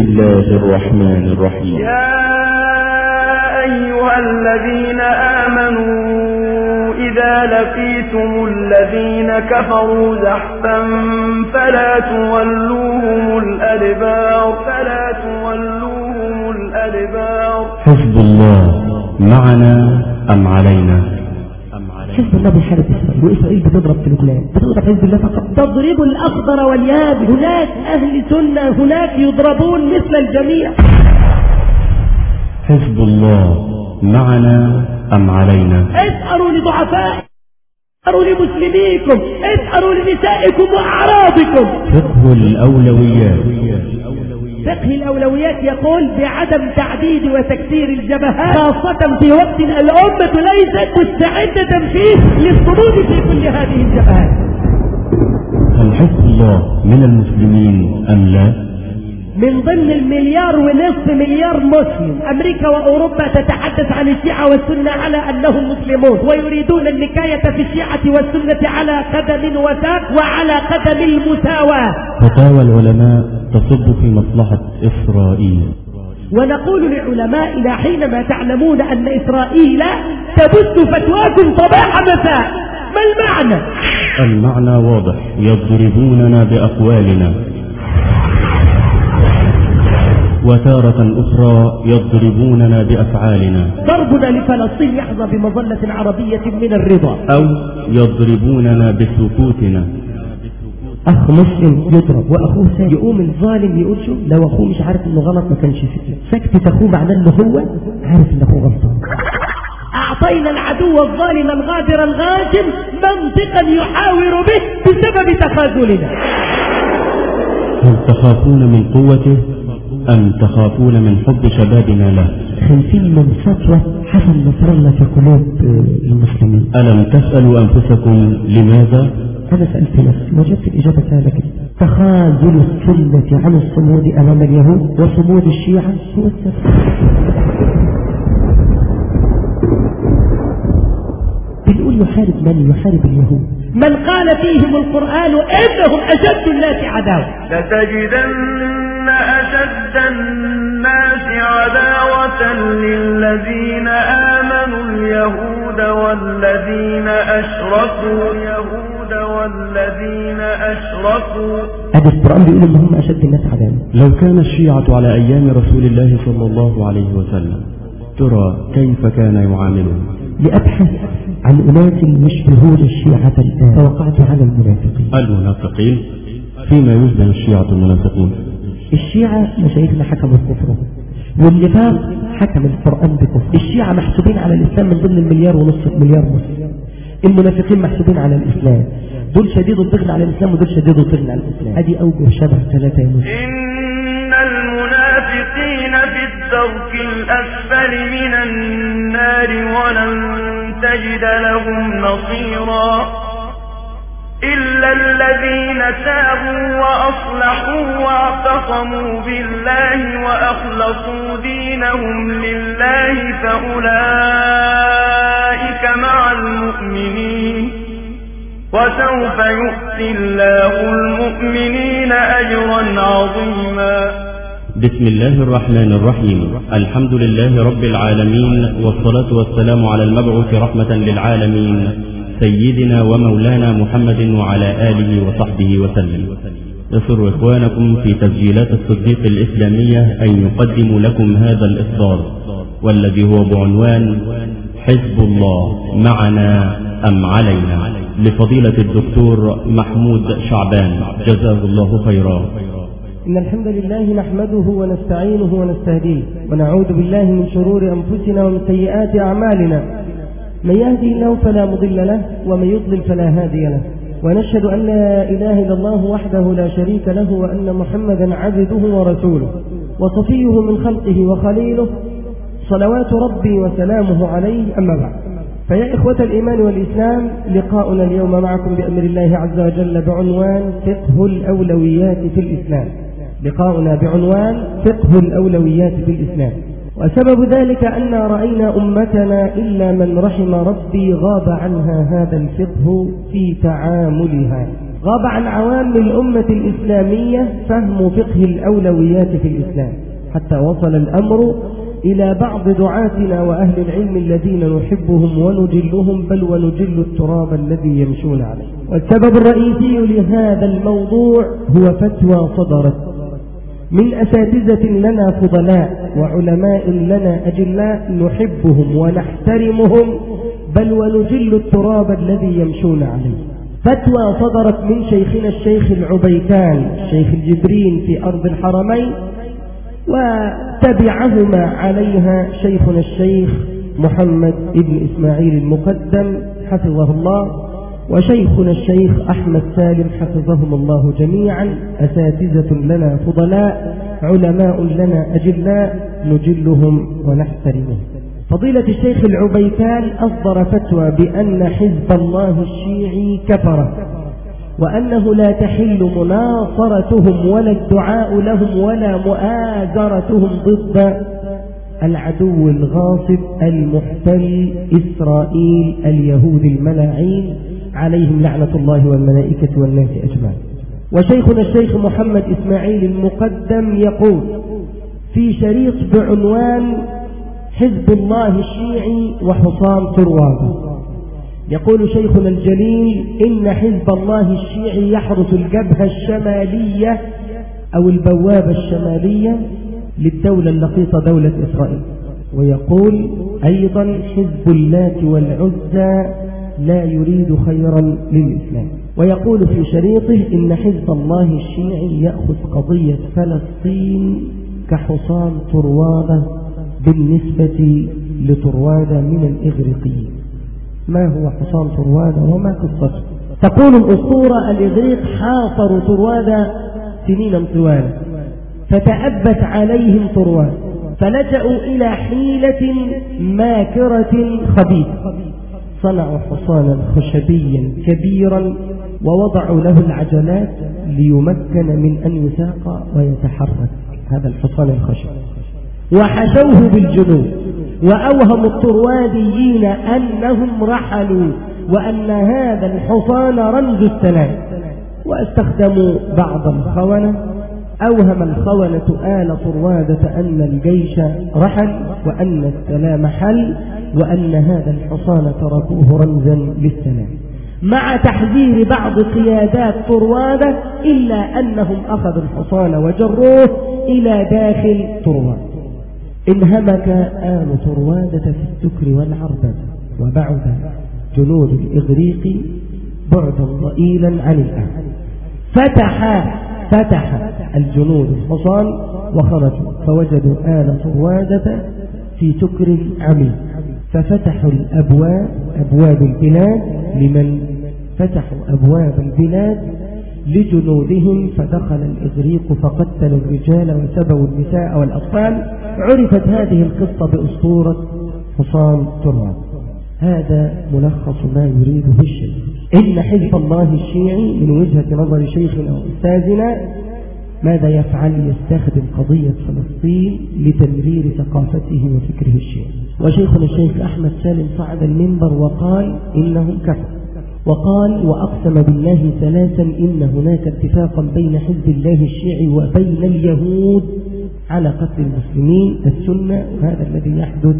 الله الرحمن الرحيم يا أيها الذين آمنوا إذا لقيتم الذين كفروا زحفا فلا تولوهم الأدبار فلا تولوهم الأدبار حزب الله معنا أم علينا حزب الله بيحارب إسرائيل وإسرائيل بتضرب في لبنان بتضرب حزب الله فقط. تضرب الأخضر واليابس هناك أهل سنة هناك يضربون مثل الجميع. حزب الله معنا أم علينا؟ اسألوا لضعفاء اسألوا لمسلميكم اسألوا لنسائكم وأعراضكم. فقه الأولويات. فقه الأولويات يقول بعدم تعديد وتكسير الجبهات خاصة في وقت الأمة ليست مستعدة فيه للصمود في كل هذه الجبهات. هل حزب الله من المسلمين أم لا؟ من ضمن المليار ونصف مليار مسلم. أمريكا وأوروبا تتحدث عن الشيعة والسنة على أنهم مسلمون ويريدون النكاية في الشيعة والسنة على قدم وساق وعلى قدم المساواة. فتاوى العلماء تصب في مصلحة إسرائيل. ونقول لعلمائنا حينما تعلمون أن إسرائيل تبث فتواكم صباح مساء. ما المعنى؟ المعنى واضح. يضربوننا بأقوالنا. وتارة أخرى يضربوننا بأفعالنا. ضربنا لفلسطين يحظى بمظلة عربية من الرضا. أو يضربوننا بسكوتنا. أخ مسلم يضرب وأخوه ساكت يقوم الظالم يقول شو؟ لو أخوه مش عارف إنه غلط ما كانش سكت سكتة أخوه معناه إنه هو عارف إن أخوه غلطان أعطينا العدو الظالم الغادر الغاشم منطقا يحاور به بسبب تخاذلنا. هل تخافون من قوته؟ أم تخافون من حب شبابنا له. خايفين من سطوة حسن نصر الله في قلوب المسلمين. ألم تسألوا أنفسكم لماذا؟ أنا سألت نفسي وجدت الإجابة كده تخاذل السنة عن الصمود أمام اليهود وصمود الشيعة. هو السبب بنقول يحارب من؟ يحارب اليهود. من قال فيهم القرآن إنهم أشد الناس عداوة. لتجدن أشد الناس عداوة للذين آمنوا اليهود والذين أشركوا اليهود والذين أشركوا هذا القرآن بيقول إنهم أشد الناس عداوة. لو كان الشيعة على أيام رسول الله صلى الله عليه وسلم ترى كيف كان يعاملهم؟ لأبحث عن أناس يشبهون الشيعة الآن. فوقعت على المنافقين. المنافقين؟ فيما يشبه الشيعة المنافقون الشيعة مشايخنا حكموا بكفرهم والنفاق حكم القرآن بكفر. الشيعة محسوبين على الإسلام من ضمن المليار ونصف مليار مسلم. المنافقين محسوبين على الإسلام. دول شديد الضغط على الإسلام ودول شديد الضغط على الإسلام. هذه أوجه شبه ثلاثة مسلم إن المنافقين في الدرك الأسفل من النار ولن تجد لهم نصيرا. إلا الذين تابوا وأصلحوا واعتصموا بالله وأخلصوا دينهم لله فأولئك مع المؤمنين وسوف يؤتي الله المؤمنين أجرا عظيما. بسم الله الرحمن الرحيم. الحمد لله رب العالمين والصلاة والسلام على المبعوث رحمة للعالمين. سيدنا ومولانا محمد وعلى آله وصحبه وسلم. يسر إخوانكم في تسجيلات الصديق الإسلامية أن يقدموا لكم هذا الإصدار والذي هو بعنوان حزب الله معنا أم علينا؟ لفضيلة الدكتور محمود شعبان جزاه الله خيرا. إن الحمد لله نحمده ونستعينه ونستهديه ونعوذ بالله من شرور أنفسنا ومن سيئات أعمالنا. من يهدي الله فلا مضل له ومن يضلل فلا هادي له. ونشهد أن لا إله إلا الله وحده لا شريك له وأن محمدا عبده ورسوله. وصفيه من خلقه وخليله. صلوات ربي وسلامه عليه أما بعد. فيا إخوة الإيمان والإسلام لقاؤنا اليوم معكم بأمر الله عز وجل بعنوان فقه الأولويات في الإسلام. لقاؤنا بعنوان فقه الأولويات في الإسلام. وسبب ذلك أن رأينا أمتنا إلا من رحم ربي غاب عنها هذا الفقه في تعاملها. غاب عن عوام الأمة الإسلامية فهم فقه الأولويات في الإسلام. حتى وصل الأمر إلى بعض دعاتنا وأهل العلم الذين نحبهم ونجلهم بل ونجل التراب الذي يمشون عليه. والسبب الرئيسي لهذا الموضوع هو فتوى صدرت من أساتذة لنا فضلاء وعلماء لنا أجلاء نحبهم ونحترمهم بل ونجل التراب الذي يمشون عليه. فتوى صدرت من شيخنا الشيخ العبيكان الشيخ الجبرين في أرض الحرمين وتبعهما عليها شيخنا الشيخ محمد بن إسماعيل المقدم حفظه الله. وشيخنا الشيخ أحمد سالم حفظهم الله جميعا أساتذة لنا فضلاء علماء لنا أجلاء نجلهم ونحترمهم. فضيلة الشيخ العبيكان أصدر فتوى بأن حزب الله الشيعي كفر وأنه لا تحل مناصرتهم ولا الدعاء لهم ولا مؤازرتهم ضد العدو الغاصب المحتل إسرائيل اليهود الملاعين. عليهم لعنة الله والملائكة والناس أجمعين. وشيخنا الشيخ محمد إسماعيل المقدم يقول في شريط بعنوان حزب الله الشيعي وحصان ترواد يقول شيخنا الجليل إن حزب الله الشيعي يحرس الجبهة الشمالية أو البوابة الشمالية للدولة اللقيطة دولة إسرائيل. ويقول أيضا حزب اللات والعزى لا يريد خيرا للإسلام. ويقول في شريطه إن حزب الله الشيعي يأخذ قضية فلسطين كحصان طروادة بالنسبة لطروادة من الإغريقيين. ما هو حصان طروادة وما قصته؟ تقول الأسطورة الإغريق حاصروا طروادة سنينا طوال. فتأبت عليهم طرواد فلجأوا إلى حيلة ماكرة خبيثة. صنعوا حصانا خشبيا كبيرا ووضعوا له العجلات ليمكن من أن يساق ويتحرك. هذا الحصان الخشب. وحشوه بالجنود وأوهموا الطرواديين أنهم رحلوا وأن هذا الحصان رمز السلام. واستخدموا بعض الخونة أوهم الخونة آل طروادة أن الجيش رحل وأن السلام حل وأن هذا الحصان تركوه رمزا للسلام. مع تحذير بعض قيادات طروادة إلا أنهم أخذوا الحصان وجروه إلى داخل طروادة. انهمك آل طروادة في السكر والعربة وبعد جنود الإغريق بعدا ضئيلا عن الأهل فتح فتح الجنود الحصان وخرجوا فوجدوا آل طروادة في سكر عميق ففتحوا الأبواب أبواب البلاد لمن؟ فتحوا أبواب البلاد لجنودهم فدخل الإغريق فقتلوا الرجال وسبوا النساء والأطفال. عرفت هذه القصة بأسطورة حصان تراب. هذا ملخص ما يريده الشيخ. إن حزب الله الشيعي من وجهة نظر شيخنا وأستاذنا ماذا يفعل يستخدم قضية فلسطين لتمرير ثقافته وفكره الشيعي؟ وشيخنا الشيخ أحمد سالم صعد المنبر وقال إنهم كفر. وقال وأقسم بالله ثلاثا إن هناك اتفاقا بين حزب الله الشيعي وبين اليهود على قتل المسلمين. السنة وهذا الذي يحدث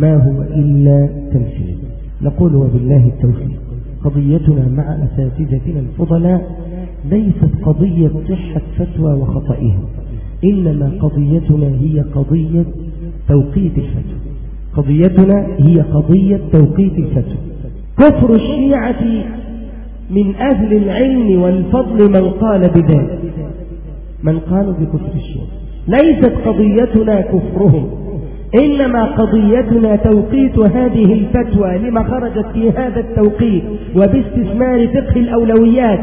ما هو إلا تمثيل نقول وبالله التوفيق. قضيتنا مع أساتذتنا الفضلاء ليست قضية صحة فتوى وخطئها إنما قضيتنا هي قضية توقيت الفتوى. قضيتنا هي قضية توقيت الفتوى. كفر الشيعة من أهل العلم والفضل من قال بذلك. من قالوا بكفر الشيعة؟ ليست قضيتنا كفرهم. إنما قضيتنا توقيت هذه الفتوى لما خرجت في هذا التوقيت وباستثمار فقه الأولويات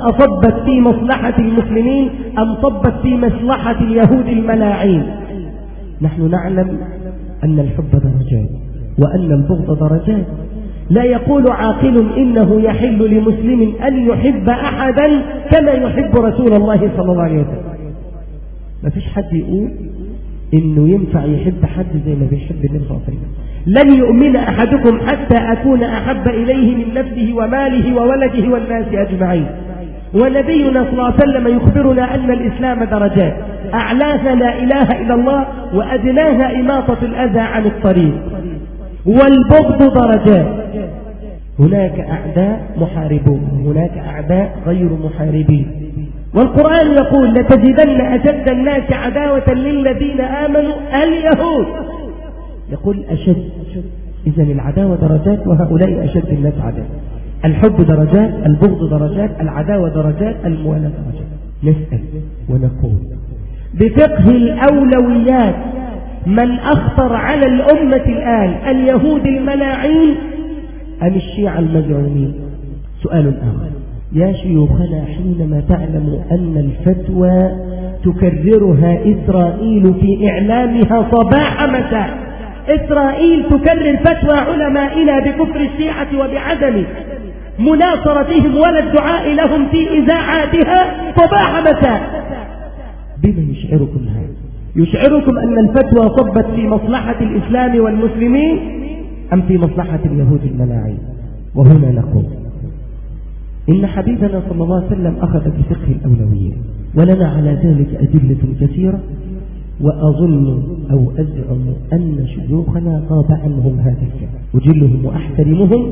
أصبت في مصلحة المسلمين أم صبت في مصلحة اليهود الملاعين؟ نحن نعلم أن الحب درجات وأن البغض درجات. لا يقول عاقل إنه يحل لمسلم أن يحب أحدا كما يحب رسول الله صلى الله عليه وسلم. ما فيش حد يقول إنه ينفع يحب حد زي ما بيحب النبي صلى الله عليه وسلم. لن يؤمن أحدكم حتى أكون أحب إليه من نفسه وماله وولده والناس أجمعين. ونبينا صلى الله عليه وسلم يخبرنا أن الإسلام درجات. أعلاها لا إله إلا الله وأدناها إماطة الأذى عن الطريق. والبغض درجات. هناك أعداء محاربون. هناك أعداء غير محاربين. والقرآن يقول لتجدن أشد الناس عداوة للذين آمنوا اليهود. يقول أشد. إذا العداوة درجات وهؤلاء أشد الناس عداوة. الحب درجات البغض درجات العداوة درجات الموالاة درجات. نسأل ونقول. بفقه الأولويات من أخطر على الأمة الآن اليهود الملاعين أم الشيعة المزعومين؟ سؤال آخر. يا شيوخنا حينما تعلم أن الفتوى تكررها إسرائيل في إعلامها صباح مساء إسرائيل تكرر فتوى علمائنا بكفر الشيعة وبعدم مناصرتهم ولا الدعاء لهم في إذاعاتها صباح مساء. بما يشعركم هذا؟ يشعركم أن الفتوى صبت في مصلحة الإسلام والمسلمين أم في مصلحة اليهود الملاعين؟ وهنا نقول إن حبيبنا صلى الله عليه وسلم أخذ بفقه الأولوية ولنا على ذلك أدلة كثيرة وأظن أو أزعم أن شيوخنا غاب عنهم هذا الكلام. أجلهم وأحترمهم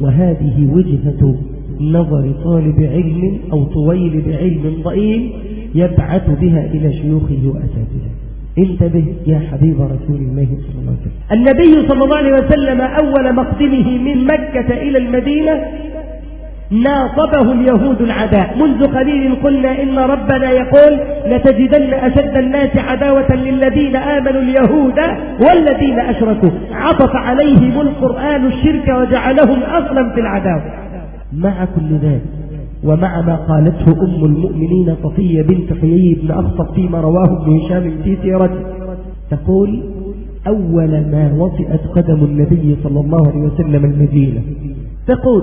وهذه وجهة نظر طالب علم أو طويل بعلم ضئيل يبعث بها إلى شيوخه وأساتذته. انتبه يا حبيب رسول الله صلى الله عليه وسلم. النبي صلى الله عليه وسلم أول مقدمه من مكة إلى المدينة ناصبه اليهود العداء. منذ قليل قلنا إن ربنا يقول لتجدن أشد الناس عداوة للذين آمنوا اليهود والذين أشركوا. عطف عليهم القرآن الشرك وجعلهم أصلا في العداوة. مع كل ذلك ومع ما قالته أم المؤمنين صفية بنت حيي بن أخطب فيما رواه ابن هشام في سيرته تقول أول ما وطئت قدم النبي صلى الله عليه وسلم المدينة. تقول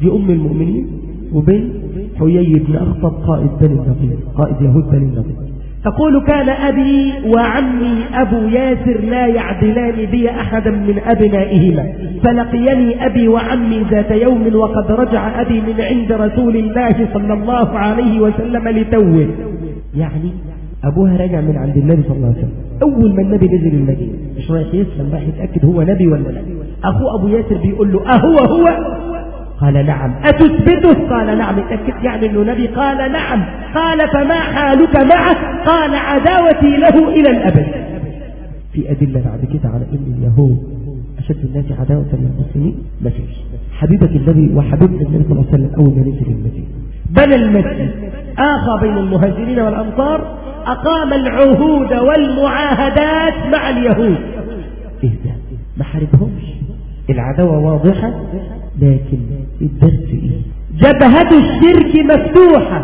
دي أم المؤمنين وبين حيي بن أخطب قائد بني النضير قائد يهود بني النضير. تقول كان أبي وعمي أبو ياسر لا يعدلان بي أحدا من أبنائهما فلقيني أبي وعمي ذات يوم وقد رجع أبي من عند رسول الله صلى الله عليه وسلم لتوه. يعني أبوها رجع من عند النبي صلى الله عليه وسلم. أول ما النبي نزل المدينة مش رايح يسلم رايح يتأكد هو نبي ولا لا. أخوه أبو ياسر بيقول له أهو هو؟ قال نعم. أتثبته قال نعم. اتأكد يعني أنه نبي. قال نعم. قال فما حالك معه؟ قال عداوتي له إلى الأبد. في أدلة بعد كده على أن اليهود أشد الناس عداوة للمسلمين ما فيش. حبيبة النبي وحبيبة النبي صلى الله عليه وسلم أول ما نزل المسجد. بنى المسجد. آخى بين المهاجرين والأنصار. أقام العهود والمعاهدات مع اليهود. ده؟ ما حاربهمش. العداوة واضحة. لكن الدرس إيه؟ جبهة الشرك مفتوحة.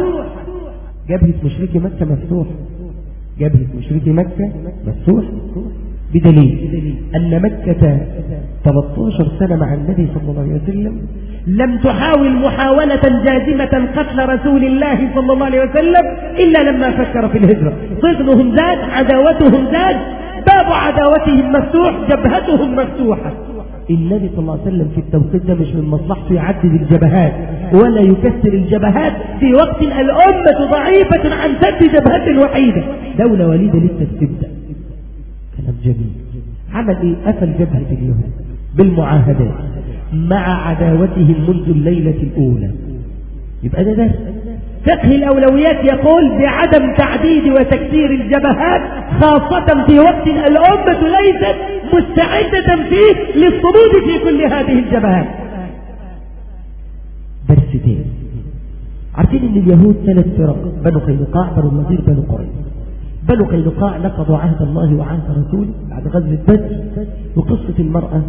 جبهة مشركي مكة مفتوحة. جبهة مشركي مكة مفتوحة. بدليل أن مكة 13 سنة مع النبي صلى الله عليه وسلم لم تحاول محاولة جازمة قتل رسول الله صلى الله عليه وسلم إلا لما فكر في الهجرة. صغنهم زاد عداوتهم زاد باب عداوتهم مفتوح جبهتهم مفتوحة. النبي صلى الله عليه وسلم في التوقيت ده مش من مصلحته يعدد الجبهات ولا يكسر الجبهات في وقت الأمة ضعيفة عن سد جبهة وحيدة. دولة وليدة لسه بتبدأ كلام جميل. عمل إيه؟ قفل جبهة اليهود بالمعاهدات مع عداوتهم منذ الليلة الأولى. يبقى ده درس. فقه الأولويات يقول بعدم تعديد وتكسير الجبهات خاصة في وقت الأمة ليست مستعدة فيه للصمود في كل هذه الجبهات. درستين عارفين إن اليهود ثلاث فرق بنو قينقاع بنو النضير بنو قريظه بنو قينقاع نقضوا عهد الله وعهد رسوله بعد غزوه بدر وقصة المرأة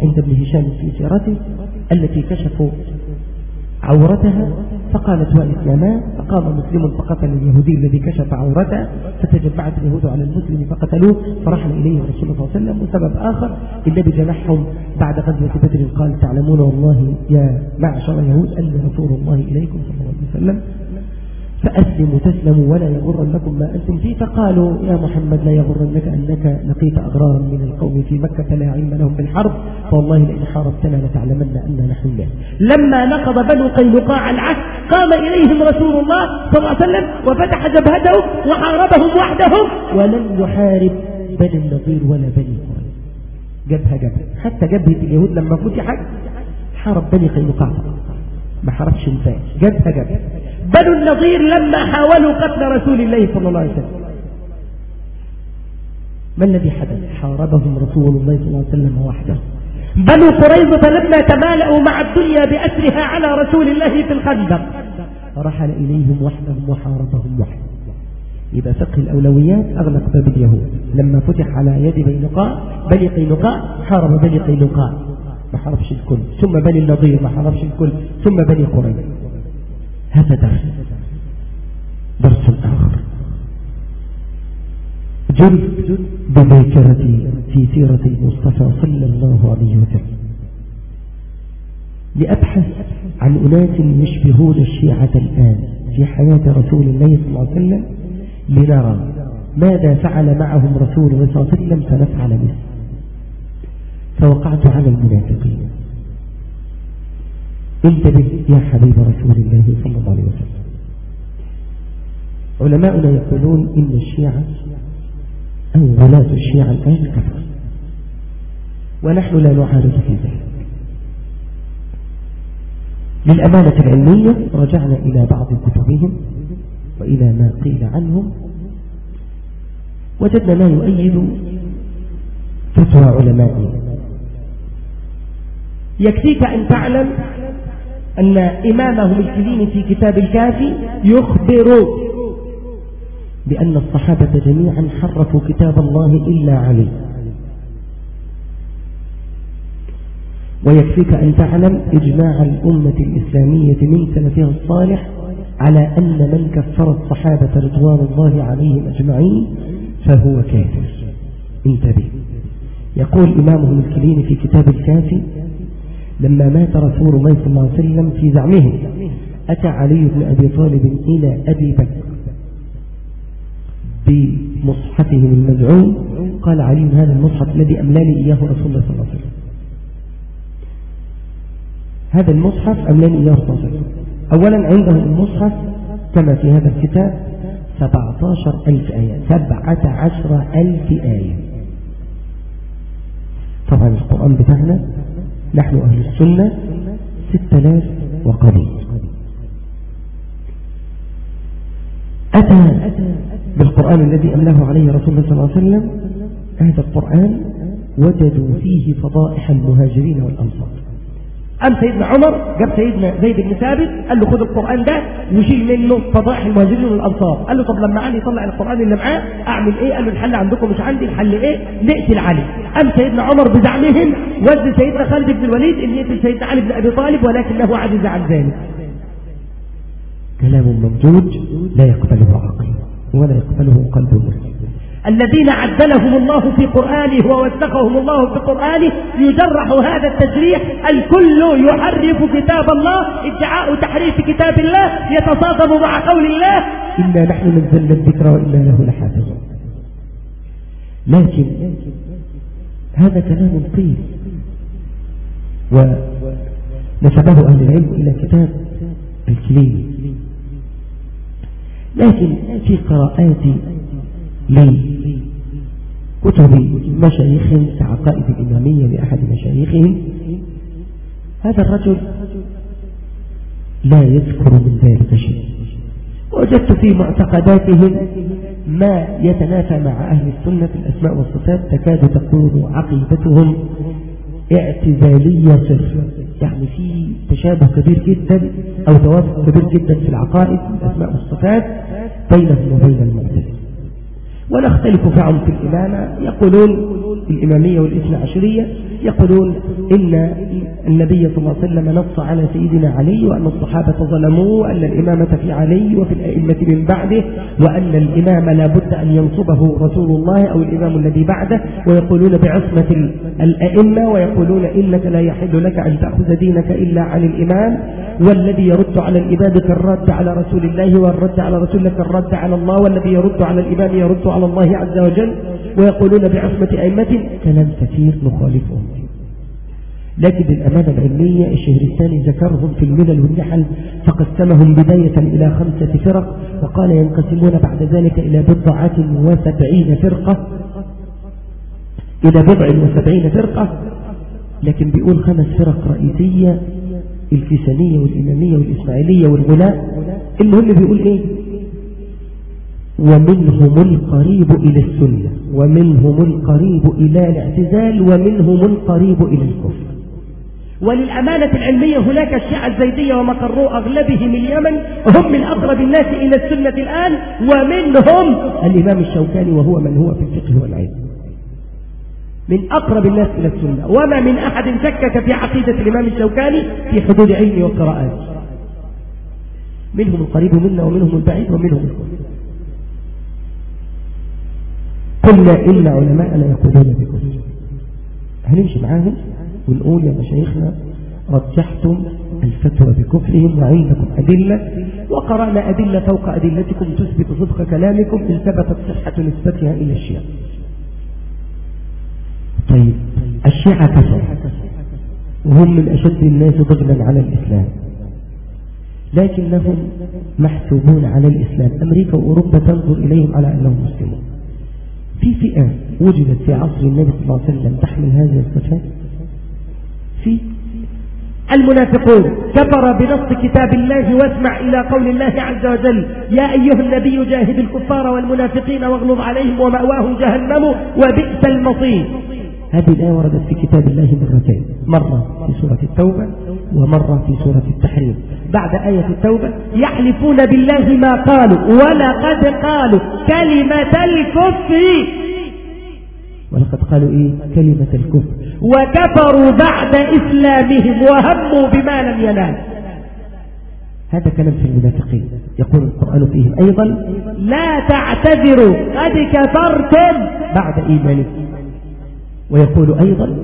عند ابن هشام في سيرته التي كشفوا عورتها فقالت والإسلامان فقام مسلم فقتل اليهودي الذي كشف عورته فتجمعت اليهود على المسلم فقتلوه فرحل إليه رسول الله صلى الله عليه وسلم. وسبب آخر النبي جمعهم بعد غزوة بدر قال تعلمون والله يا معشر اليهود أن رسول الله إليكم صلى الله عليه وسلم فأسلموا تسلموا ولا يغرنكم ما أنتم فيه. فقالوا يا محمد لا يغرنك أنك لقيت أغرارا من القوم في مكة فلا علم لهم بالحرب. فوالله لئن حاربتنا لتعلمن أننا نحن الله لما نقض بنو قينقاع العهد قام إليهم رسول الله صلى الله عليه وسلم وفتح جبهته وحاربهم وحدهم ولم يحارب بني النظير ولا بني قريظة جبهة جبهة. حتى جبهة اليهود لما فتحت حارب بني قينقاع. ما حاربش الفاس جبهة جبهة. بنو النظير لما حاولوا قتل رسول الله صلى الله عليه وسلم. ما الذي حدث؟ حاربهم رسول الله صلى الله عليه وسلم وحده. بنو قريظة لما تمالأوا مع الدنيا بأسرها على رسول الله في الخندق. فرحل إليهم وحدهم وحاربهم وحده. إذا فقه الأولويات أغلق باب اليهود. لما فتح على يد بينقاء بني قينقاع حارب بني قينقاع ما حاربش الكل. ثم بني النضير ما حاربش الكل. ثم بني قريظة. هذا درس درس آخر. جرد بذاكرتي في سيرة المصطفى صلى الله عليه وسلم. لأبحث عن أناس يشبهون الشيعة الآن في حياة رسول الله صلى الله عليه وسلم لنرى ماذا فعل معهم رسول الله صلى الله عليه وسلم فنفعل به. فوقعت على المنافقين. انتبه يا حبيب رسول الله صلى الله عليه وسلم. علماؤنا يقولون إن الشيعة أو ولاة الشيعة الآن كفر. ونحن لا نعارض في ذلك. للأمانة العلمية رجعنا إلى بعض كتبهم وإلى ما قيل عنهم. وجدنا ما يؤيد فتوى علمائنا. يكفيك أن تعلم أن إمامهم الكليني في كتاب الكافي يخبر بأن الصحابة جميعا حرفوا كتاب الله إلا عليه. ويكفيك أن تعلم إجماع الأمة الإسلامية من سلفها الصالح على أن من كفر الصحابة رضوان الله عليهم أجمعين فهو كافر. انتبه. يقول إمامهم الكليني في كتاب الكافي لما مات رسول الله صلى الله عليه وسلم في زعمه أتى علي بن أبي طالب إلى أبي بكر بمصحفهم المزعوم قال علي هذا المصحف الذي أملاني إياه رسول الله صلى الله عليه وسلم. هذا المصحف أملاني إياه رسول الله صلى الله عليه وسلم. أولا عندهم المصحف كما في هذا الكتاب 17 ألف آية 17 ألف آية. طبعا القرآن بتاعنا نحن أهل السنة 6000 وقليل أتى بالقرآن الذي أملاه عليه رسول الله صلى الله عليه وسلم هذا القرآن وجدوا فيه فضائح المهاجرين والأنصار. أم سيدنا عمر جاب سيدنا زيد بن ثابت قال له خد القرآن ده وشيل منه فضائح المهاجرين والأنصار. قال له طب لما علي يطلع القرآن اللي معاه أعمل إيه؟ قال له الحل عندكم مش عندي الحل إيه؟ نقتل علي أم سيدنا عمر بزعمهم ود سيدنا خالد بن الوليد اللي يقتل سيدنا علي بن أبي طالب ولكنه عجز عن ذلك. كلام ممدود لا يقبله عقل ولا يقبله قلب مسلم الذين عدلهم الله في قرآنه ووثقهم الله في قرآنه يجرح هذا التجريح الكل يحرف كتاب الله ادعاء تحريف كتاب الله يتصادم مع قول الله. إنا نحن نزلنا الذكر وإنا له لحافظون. لكن هذا كلام قيل ونسبه أهل العلم إلى كتاب الكليني لكن في قراءات لكتب مشايخ كعقائد الإمامية لأحد مشايخهم. هذا الرجل لا يذكر من ذلك شيء وجدت في معتقداتهم ما يتنافى مع أهل السنة في الأسماء والصفات تكاد تكون عقيدتهم اعتزالية صرف. يعني في تشابه كبير جدا أو توافق كبير جدا في العقائد الأسماء والصفات بينهم وبين المعتزلة. ونختلف معهم في الإمامة. يقولون الإمامية والإثنى عشرية يقولون إن النبي صلى الله عليه وسلم نص على سيدنا علي وأن الصحابة ظلموه وأن الإمامة في علي وفي الأئمة من بعده وأن الإمام لا بد أن ينصبه رسول الله أو الإمام الذي بعده. ويقولون بعصمة الأئمة ويقولون إنك لا يحل لك أن تأخذ دينك إلا عن الإمام. والذي يرد على الإمام كالرد على رسول الله والرد على رسول الله كالرد على الله والذي يرد على الإمام يرد على الله عز وجل ويقولون بعصمة أئمة كلام كثير نخالفهم. لكن الأمانة العلمية الشهرستاني ذكرهم في الملل والنحل فقسمهم بداية إلى خمسة فرق وقال ينقسمون بعد ذلك إلى بضعة وسبعين فرقة. إلى بضع وسبعين فرقة لكن بيقول خمس فرق رئيسية الكيسانية والإمامية والإسماعيلية والغلاء المهم بيقول إيه؟ ومنهم القريب إلى السنة ومنهم القريب إلى الاعتزال ومنهم القريب إلى الكفر. وللأمانة العلمية هناك الشيعة الزيدية ومقروا أغلبهم اليمن هم من أقرب الناس إلى السنة الآن ومنهم الإمام الشوكاني وهو من هو في الفقه والعلم. من أقرب الناس إلى السنة. وما من أحد شكك في عقيدة الإمام الشوكاني في حدود علمه وقراءاته منهم القريب منا ومنهم البعيد ومنهم الكفر. قلنا إن علماءنا يقولون بكفر هنمشي معاهم ونقول يا مشايخنا رجحتم الفتوى بكفرهم وعندكم أدلة وقرأنا أدلة فوق أدلتكم تثبت صدق كلامكم إن ثبتت صحة نسبتها إلى الشيعة. طيب الشيعة كفر وهم من أشد الناس ضغلا على الإسلام. لكنهم محسوبون على الإسلام. أمريكا وأوروبا تنظر إليهم على أنهم مسلمون. في فئة وجدت في عصر النبي صلى الله عليه وسلم تحمل هذه الصفات؟ في المنافقون كفر بنص كتاب الله واسمع إلى قول الله عز وجل يا أيها النبي جاهد الكفار والمنافقين واغلظ عليهم ومأواهم جهنم وبئس المصير. هذه الآية وردت في كتاب الله مرتين. مرة في سورة التوبة ومرة في سورة التحريم. بعد آية التوبة يحلفون بالله ما قالوا ولقد قالوا كلمة الكفر. ولقد قالوا إيه؟ كلمة الكفر. وكفروا بعد إسلامهم وهموا بما لم ينال. هذا كلام في المنافقين. يقول القرآن فيهم أيضا لا تعتذروا قد كفرتم بعد إيمانكم. ويقول أيضا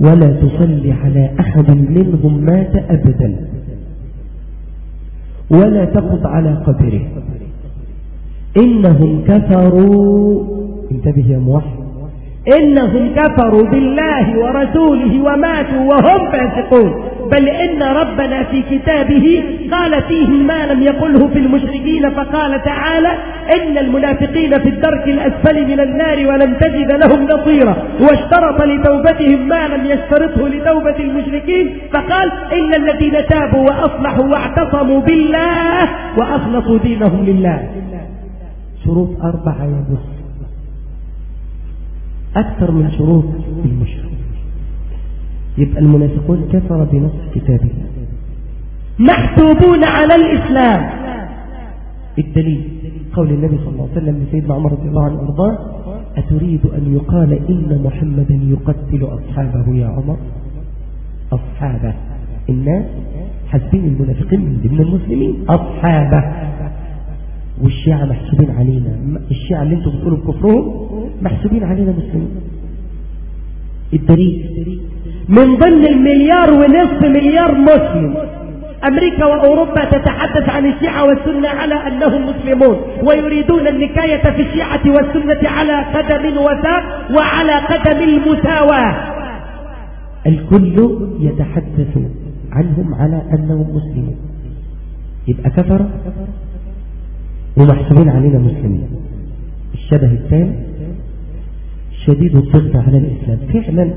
ولا تصلي على أحد منهم مات أبدا ولا تقض على قبره إنهم كفروا. انتبه يا موحد. إنهم كفروا بالله ورسوله وماتوا وهم فاسقون. بل إن ربنا في كتابه قال فيه ما لم يقله في المشركين فقال تعالى إن المنافقين في الدرك الأسفل من النار ولن تجد لهم نصيرا. واشترط لتوبتهم ما لم يشترطه لتوبة المشركين فقال إن الذين تابوا وأصلحوا واعتصموا بالله وأخلصوا دينهم لله. شروط أربعة يا بص أكثر من شروط المشرك يبقى المنافقون كفر بنص كتاب الله. محسوبون على الإسلام. الدليل قول النبي صلى الله عليه وسلم لسيدنا عمر رضي الله عنه وارضاه أتريد أن يقال إن محمدا يقتل أصحابه يا عمر؟ أصحابه. الناس حاسبين المنافقين من ضمن المسلمين. أصحابه. والشيعة محسوبين علينا. الشيعة اللي أنتم بتقولوا بكفرهم محسوبين علينا مسلمين. الدليل. من ضمن المليار ونصف مليار مسلم أمريكا وأوروبا تتحدث عن الشيعة والسنة على أنهم مسلمون ويريدون النكاية في الشيعة والسنة على قدم وساق وعلى قدم المساواة. الكل يتحدث عنهم على أنهم مسلمون. يبقى كفر ومحسوبين علينا مسلمين. الشبه الثاني شديد الضغط على الإسلام. فعلا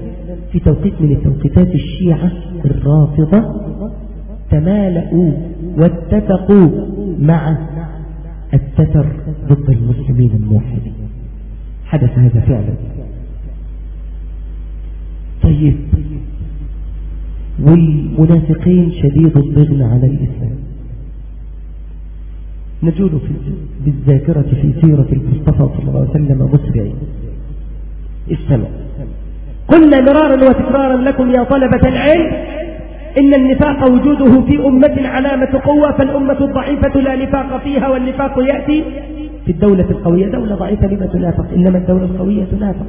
في توقيت من التوقيتات الشيعة الرافضة تمالأوا واتفقوا مع التتر ضد المسلمين الموحدين. حدث هذا فعلا. طيب والمنافقين شديد الضغن على الإسلام. نجول في بالذاكرة في سيرة المصطفى صلى الله عليه وسلم مسرعين استمع قلنا مرارا وتكرارا لكم يا طلبة العلم إن النفاق وجوده في أمة علامة قوة فالأمة الضعيفة لا نفاق فيها والنفاق يأتي في الدولة القوية. دولة ضعيفة لما تنافق؟ إنما الدولة القوية تنافق.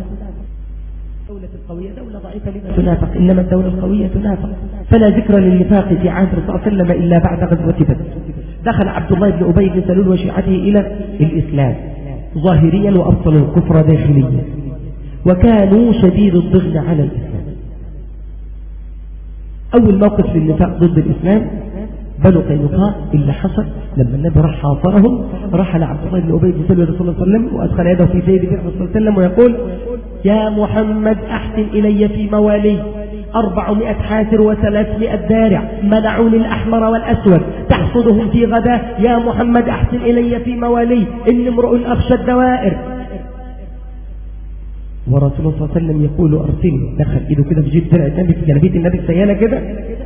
الدولة القوية دولة ضعيفة لما تنافق؟ إنما الدولة القوية تنافق. فلا ذكر للنفاق في عهد صلى الله عليه وسلم إلا بعد غزوة بدر. دخل عبد الله بن أبي بن سلول وشيعته إلى الإسلام ظاهريا وأبطلوا الكفر داخليا. وكانوا شديد الضغن على الإسلام. أول موقف للنفاق ضد الإسلام بنو قينقاع اللي حصل لما النبي راح حاصرهم راح لعبد الله بن أبي بن الله صلى الله عليه وسلم وأدخل يده في سيد النبي صلى الله عليه وسلم ويقول يا محمد أحسن إلي في موالي أربعمائة حاسر وثلاثمائة دارع منعوني الأحمر والأسود تحصدهم في غدا يا محمد أحسن إلي في موالي إن امرؤ أخشى الدوائر. ورسول الله صلى الله عليه وسلم يقول أرسلني. دخل إيده كده في جيب النبي في جلبية النبي السيالة كده.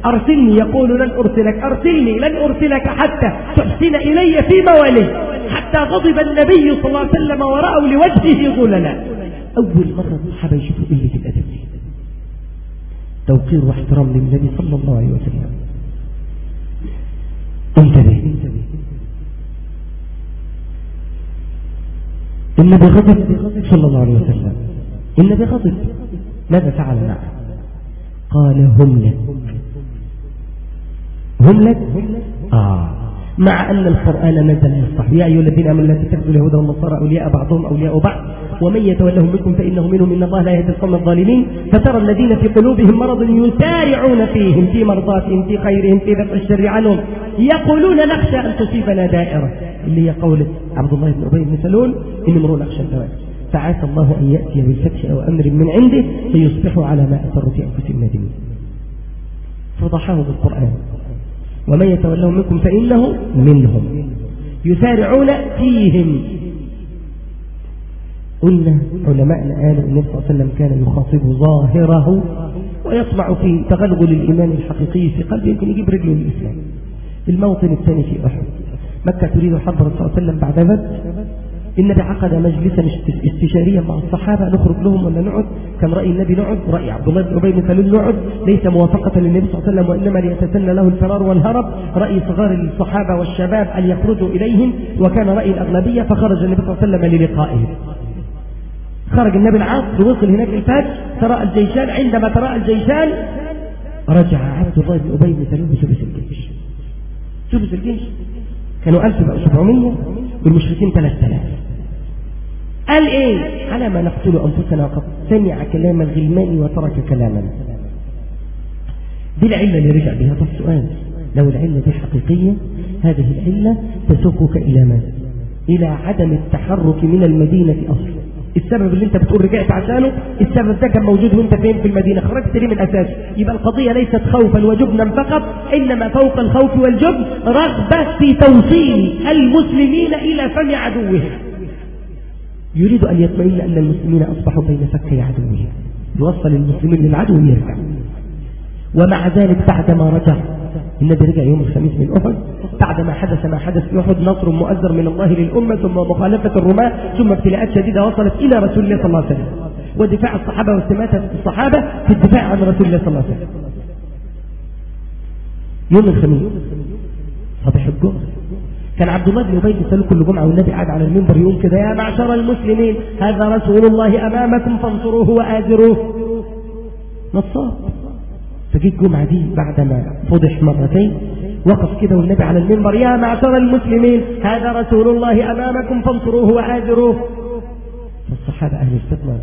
أرسلني. يقول لن أرسلك. أرسلني. لن أرسلك حتى تحسن إلي في موالي حتى غضب النبي صلى الله عليه وسلم ورأوا لوجهه ظللا أول مرة الصحابة يشوفوا قلة الأدب. توقير واحترام للنبي صلى الله عليه وسلم. انتبه. النبي غضب صلى الله عليه وسلم. النبي غضب ماذا فعل معه؟ قال هم لك. هم لك؟ آه. مع أن القرآن نزل يصح يا أيها الذين آمنوا لا تتخذوا اليهود والنصارى أولياء بعضهم أولياء بعض. ومن يتولهم منكم فإنه منهم. إن الله لا يهدي القوم الظالمين. فترى الذين في قلوبهم مرض يسارعون فيهم في مرضاتهم في خيرهم في دفع الشر عنهم. يقولون نخشى أن تصيبنا دائرة. اللي هي قول عبد الله بن أبي بن سلول إن امرؤ نخشى الدوائر فعسى الله أن يأتي بالفتح أو أمر من عنده فيصبحوا على ما أسروا في أنفسهم نادمين فضحاه بالقرآن. ومن يتولهم منكم فإنه منهم. يسارعون فيهم. قلنا علماءنا قالوا النبي صلى الله عليه وسلم كان يخاطب ظاهره ويطمع في تغلغل الإيمان الحقيقي في قلبه يمكن يجيب رجله للإسلام. الموطن الثاني في أحد. مكة تريد حرب صلى الله عليه وسلم بعد ذلك النبي عقد مجلسا استشاريا مع الصحابة نخرج لهم ولا نقعد؟ كان رأي النبي نقعد؟ رأي عبد الله بن أبي بن سلول ليس موافقة للنبي صلى الله عليه وسلم وإنما ليتسنى له الفرار والهرب. رأي صغار الصحابة والشباب أن يخرجوا إليهم. وكان رأي الأغلبية فخرج النبي صلى الله عليه وسلم للقائهم. خرج النبي العصر وصل هناك الفجر تراءى الجيشان عندما تراءى الجيشان رجع عبد الله بن أبي بن سلول بسدس الجيش. سدس الجيش؟ كانوا 1700 والمشركين 3000 قال إيه؟ على ما نقتل أنفسنا قد سمع كلام الغلمان وترك كلامنا دي العلة اللي رجع بها طب سؤال. لو العلة دي حقيقية هذه العلة تسوقك إلى ماذا إلى عدم التحرك من المدينة أصلا. السبب اللي أنت بتقول رجعت عشانه السبب ده كان موجود وأنت فين؟ في المدينة. خرجت ليه من أساس؟ يبقى القضية ليست خوفا وجبنا فقط إنما فوق الخوف والجبن رغبة في توصيل المسلمين إلى فم عدوهم. يريد أن يطمئن أن المسلمين أصبحوا بين فكي عدوهم. يوصل المسلمين للعدو ويرجع. ومع ذلك بعدما رجع النبي رجع يوم الخميس من أحد بعدما حدث ما حدث في أحد نصر مؤذر من الله للأمة ثم مخالفة الرماة ثم ابتلاءات شديدة وصلت إلى رسول الله صلى الله عليه وسلم. ودفاع الصحابة واستماتة الصحابة في الدفاع عن رسول الله صلى الله عليه وسلم. يوم الخميس صباح الجمعة. كان عبد الله بن أبي بن كل جمعة والنبي قاعد على المنبر يقول كده يا معشر المسلمين هذا رسول الله أمامكم فانصروه واذروه نصاب. فجيت الجمعه دي بعدما فضح مرتين وقف كده والنبي على المنبر يا معشر المسلمين هذا رسول الله أمامكم فانصروه واذروه فالصحابة أهل الفتنه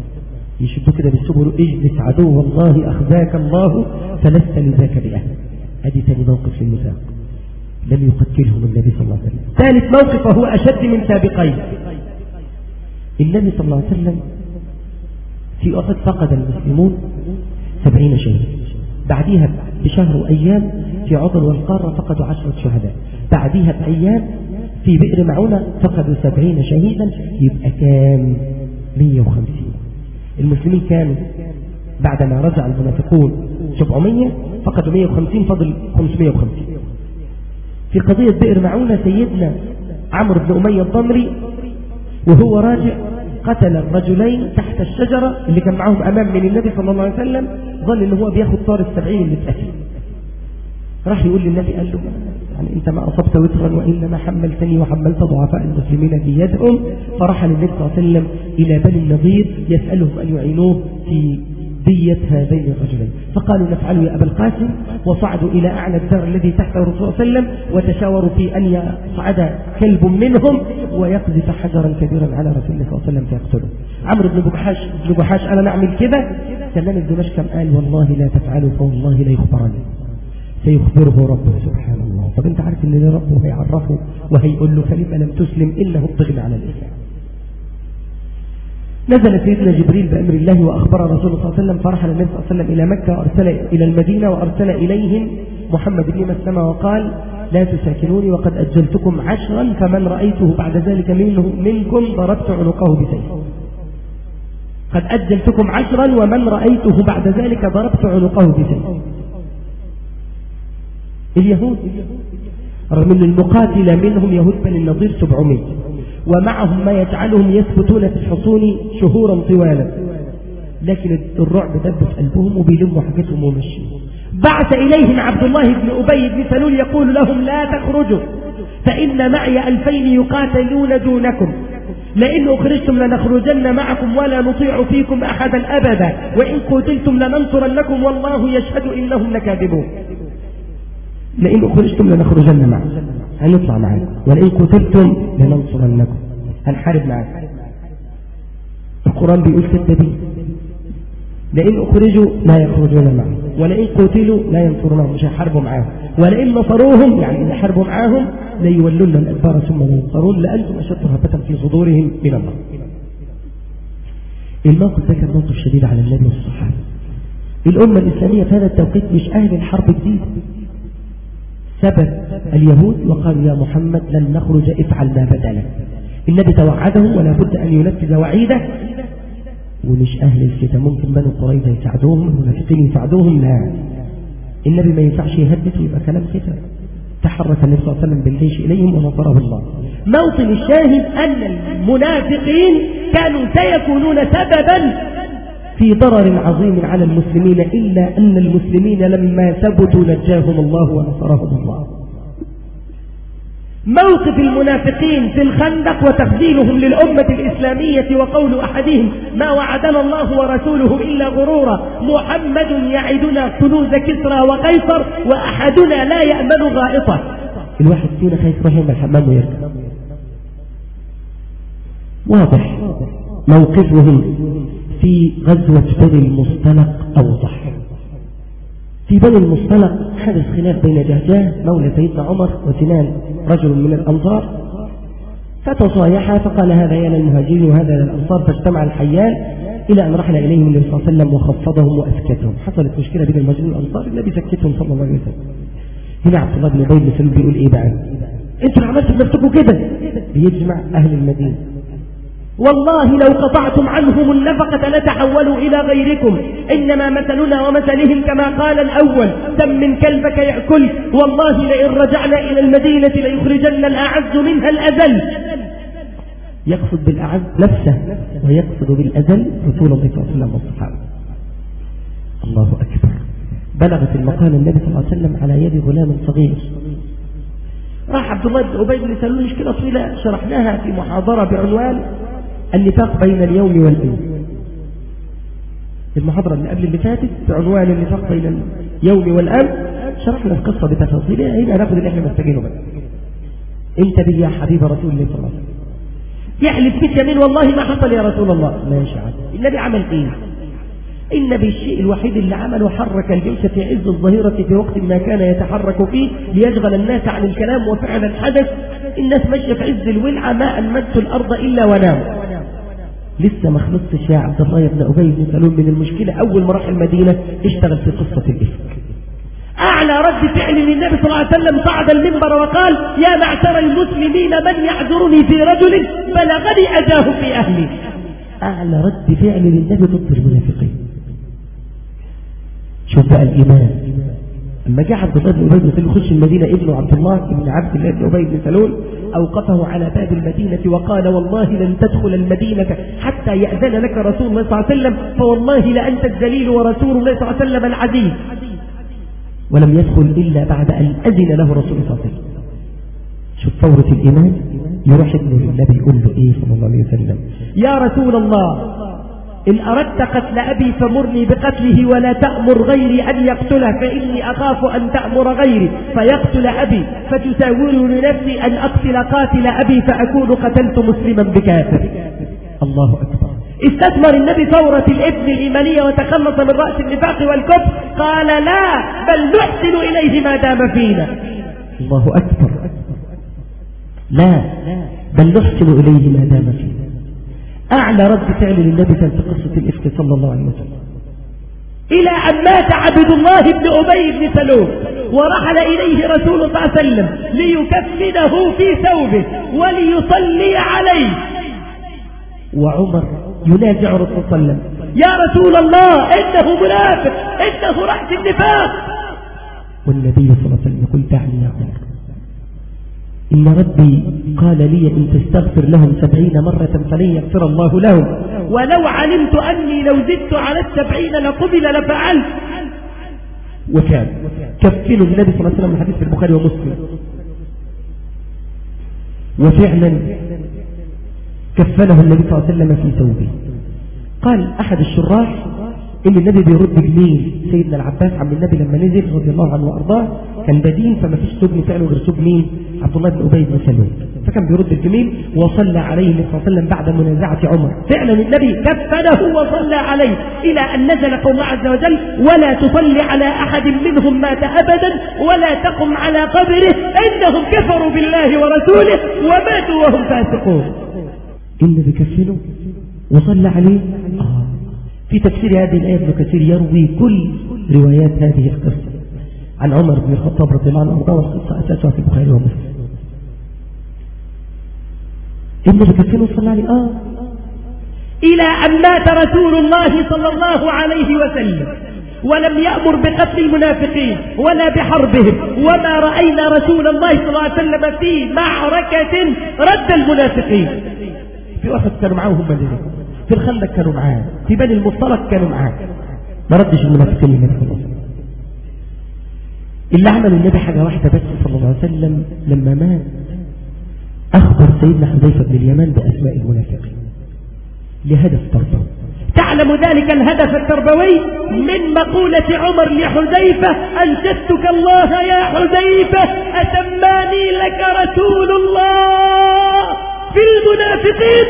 يشدوا كده بالسبل اجلس عدو الله أخزاك الله فلست لذاك بأهل. ادي ثاني موقف للنفاق لم يقتلهم النبي صلى الله عليه وسلم. ثالث موقف هو أشد من سابقين. النبي صلى الله عليه وسلم في أحد فقد المسلمون سبعين شهيد بعدها بشهر وأيام في عضر والقارة فقدوا عشرة شهداء. بعدها بأيام في بئر معونة فقدوا سبعين شهيدا يبقى كام؟ مية وخمسين. المسلمين كانوا بعدما رجع المنافقون سبعمية فقدوا مية وخمسين فضل خمسمية وخمسين. في قضية بئر معونة سيدنا عمرو بن أمية الضمري وهو راجع قتل الرجلين تحت الشجرة اللي كان معهم أمام من النبي صلى الله عليه وسلم ظن إن هو بياخد طار السبعين اللي اتقتل راح يقول للنبي قال له يعني أنت ما أصبت وترا وإنما حملتني وحملت ضعفاء المسلمين ديتهم فرحل النبي صلى الله عليه وسلم إلى بني النضير يسألهم أن يعينوه في دية هذين الرجلين. فقالوا نفعله يا أبا القاسم وصعدوا إلى أعلى الدار الذي تحت الرسول صلى الله عليه وسلم وتشاوروا في أن يصعد كلب منهم ويقذف حجرا كبيرا على رسول الله صلى الله عليه وسلم فيقتله. عمرو بن بحاش بن بحاش أنا نعمل كذا؟ سلمان الدمشق قال والله لا تفعلوا فوالله لا يخبرني. سيخبره ربه سبحان الله. طب أنت عارف إن ربه هيعرفه وهيقول له فلما لم تسلم إنه الطغل على الإسلام. نزل سيدنا جبريل بأمر الله وأخبر رسول الله صلى الله عليه وسلم فرحل النبي صلى الله عليه وسلم إلى مكة وأرسل إلى المدينة وأرسل إليهم محمد بن مسلمة وقال لا تساكنوني وقد أجلتكم عشرا فمن رأيته بعد ذلك منه منكم ضربت عنقه بسيف قد أجلتكم عشرا ومن رأيته بعد ذلك ضربت عنقه بسيف اليهود رغم أن المقاتل منهم يهود بن النضير 700 ومعهم ما يجعلهم يثبتون في الحصون شهورا طوالا. لكن الرعب دب في قلبهم وبيلموا حاجتهم ومشوا بعث إليهم عبد الله بن أبي بن سلول يقول لهم لا تخرجوا. فإن معي ألفين يقاتلون دونكم. لئن أخرجتم لنخرجن معكم ولا نطيع فيكم أحدا أبدا. وإن قتلتم لننصرنكم والله يشهد إنهم لكاذبون. لئن أخرجتم لنخرجن معكم. هنطلع معاكم ولئن قتلتم لننصرنكم. هنحارب معاكم القرآن بيقول كذابين لئن أخرجوا لا يخرجون معهم ولئن قتلوا لا ينصرونهم مش هيحاربوا معاهم. ولئن نصروهم يعني إذا حاربوا معاهم ليولون الأدبار ثم لا ينصرون لأنتم أشد رهبة في صدورهم من الله. الموقف ده كان موقف شديد على النبي والصحابة. الأمة الإسلامية في هذا التوقيت مش أهل الحرب جديد ثبت اليهود وقالوا يا محمد لن نخرج افعل ما بدا لك النبي توعدهم ولا بد أن ينفذ وعيده. ومش أهل الكتاب ممكن بنو قريظة يساعدوهم المنافقين يساعدوهم لا. النبي ما ينفعش يهدد ويبقى كلام كتاب تحرك النبي صلى الله عليه وسلم بالجيش إليهم ونصره الله. موطن الشاهد أن المنافقين كانوا سيكونون سببا في ضرر عظيم على المسلمين إلا أن المسلمين لما ثبتوا نجاهم الله ونصرهم الله. موقف المنافقين في الخندق وتخذيلهم للأمة الإسلامية وقول أحدهم ما وعدنا الله ورسوله إلا غرورا محمد يعدنا كنوز كسرى وقيصر وأحدنا لا يأمن غائطة. الواحد فينا خايف يروح الحمام ويرجع واضح. موقفهم في غزوة بني المصطلق أوضح في بني المصطلق حدث خلاف بين جهجاه مولى سيدنا عمر وسنان رجل من الأنصار. فتصايحا فقال هذا يا للمهاجرين وهذا للأنصار فاجتمع الحيان إلى أن رحل إليهم النبي صلى الله عليه وسلم وخفضهم وأسكتهم. حصلت مشكلة بين المهاجرين والأنصار النبي سكتهم صلى الله عليه وسلم. هنا عبد الله بن أبي بن بيقول إيه بقى؟ أنتوا عملتوا بنفسكم كده؟ بيجمع أهل المدينة. والله لو قطعتم عنهم النفقة لتحولوا إلى غيركم. إنما مثلنا ومثلهم كما قال الأول دم من كلبك يأكل؟ والله لئن رجعنا إلى المدينة ليخرجن الأعز منها الأذل. يقصد بالأعز نفسه ويقصد بالأذل رسول الله صلى الله عليه وسلم الله أكبر. بلغت المقال النبي صلى الله عليه وسلم على يد غلام صغير. راح عبد الله بن أبي بن سلول مشكلة طويلة شرحناها في محاضرة بعنوان النفاق بين اليوم والليل المحاضرة اللي قبل اللي فاتت بعنوان النفاق بين اليوم والأمس شرحنا القصة بتفاصيلها هنا ناخد اللي إحنا محتاجينه بقى. انت بي يا حبيب رسول الله صلى الله عليه وسلم. يحلف بك يمين والله ما حصل يا رسول الله. ماشي عاد النبي عمل إيه؟ النبي الشيء الوحيد اللي عمله حرك الجيش في عز الظهيرة في وقت ما كان يتحرك فيه ليشغل الناس عن الكلام وفعلا حدث الناس ماشية في عز الولعة ما أنمت الأرض إلا ونام. لسه ما خلصتش يا عبد الله بن أبي بن سلول من المشكلة. أول ما راح المدينة اشتغل في قصة الإفك. أعلى رد فعل للنبي صلى الله عليه وسلم صعد المنبر وقال يا معشر المسلمين من يعذرني في رجل بلغني أذاه في أهلي. أعلى رد فعل للنبي ضد المنافقين. شوف بقى الإيمان. لما جاء عبد الله بن أبي بن يخش المدينة ابنه عبد الله بن عبد الله بن أبي بن سلول أوقفه على باب المدينة وقال والله لن تدخل المدينة حتى يأذن لك رسول الله صلى الله عليه وسلم فوالله لانت الدليل ورسول الله صلى الله عليه وسلم العزيز. ولم يدخل إلا بعد أن أذن له رسول الله صلى الله عليه وسلم. شوف ثورة الإيمان يروح ابنه للنبي يقول له إيه صلى الله عليه وسلم؟ يا رسول الله إن أردت قتل أبي فمرني بقتله ولا تأمر غيري أن يقتله فإني أخاف أن تأمر غيري. فيقتل أبي فتساورني لنفسي أن أقتل قاتل أبي فأكون قتلت مسلما بكافر. الله أكبر. استثمر النبي ثورة الإبن الإيمانية وتخلص من رأس النفاق والكفر. قال لا بل نحسن إليه ما دام فينا. الله أكبر. لا بل نحسن إليه ما دام فينا. أعلى رد فعل للنبي في قصة الإفك صلى الله عليه وسلم. إلى أن مات عبد الله بن أبي بن سلول ورحل إليه رسول الله صلى الله عليه وسلم ليكفنه في ثوبه وليصلي عليه. وعمر ينازع رسول صلى الله عليه وسلم. يا رسول الله إنه منافق إنه رأس النفاق. والنبي صلى الله عليه وسلم يقول دعني يا عمر. إن ربي قال لي إن تستغفر لهم سبعين مرة فلن يغفر الله لهم. ولو علمت أني لو زدت على السبعين لقبل لفعلت. وكان. كفلوا النبي صلى الله عليه وسلم الحديث في البخاري ومسلم. وفعلا كفله النبي صلى الله عليه وسلم في ثوبه. قال أحد الشراح إن النبي بيرد جميل سيدنا العباس عم النبي لما نزل رضي الله عنه وأرضاه كان بدين فما فيش سجن فعله غير سجن مين؟ عبد الله بن أبي بن سلول. فكان بيرد الجميل وصلى عليه النبي صلى الله عليه وسلم بعد منازعة عمر. فعلا النبي كفنه وصلى عليه إلى أن نزل قول الله عز وجل ولا تصلي على أحد منهم مات أبدا ولا تقم على قبره إنهم كفروا بالله ورسوله وماتوا وهم فاسقون. النبي كفنه وصلى عليه آه. في تفسير هذه الآية ابن كثير يروي كل روايات هذه القصة. عن عمر بن الخطاب رضي الله عنه وارضاه والقصة أساسها في البخاري ومسلم. ابن كثير صلى الله عليه آه. إلى أن مات رسول الله صلى الله عليه وسلم ولم يأمر بقتل المنافقين ولا بحربهم وما رأينا رسول الله صلى الله عليه وسلم في معركة رد المنافقين. في واحد كانوا معاهم هم في الخندق كانوا معاه في بني المصطلق كانوا معاه. ما ردش المنافقين عليه وسلم اللي عمل النبي حاجة واحدة بس صلى الله عليه وسلم لما مات أخبر سيدنا حذيفة بن اليمان بأسماء المنافقين لهدف تربوي تعلم ذلك الهدف التربوي من مقولة عمر لحذيفة أنشدتك الله يا حذيفة أتماني لك رسول الله. في المنافقين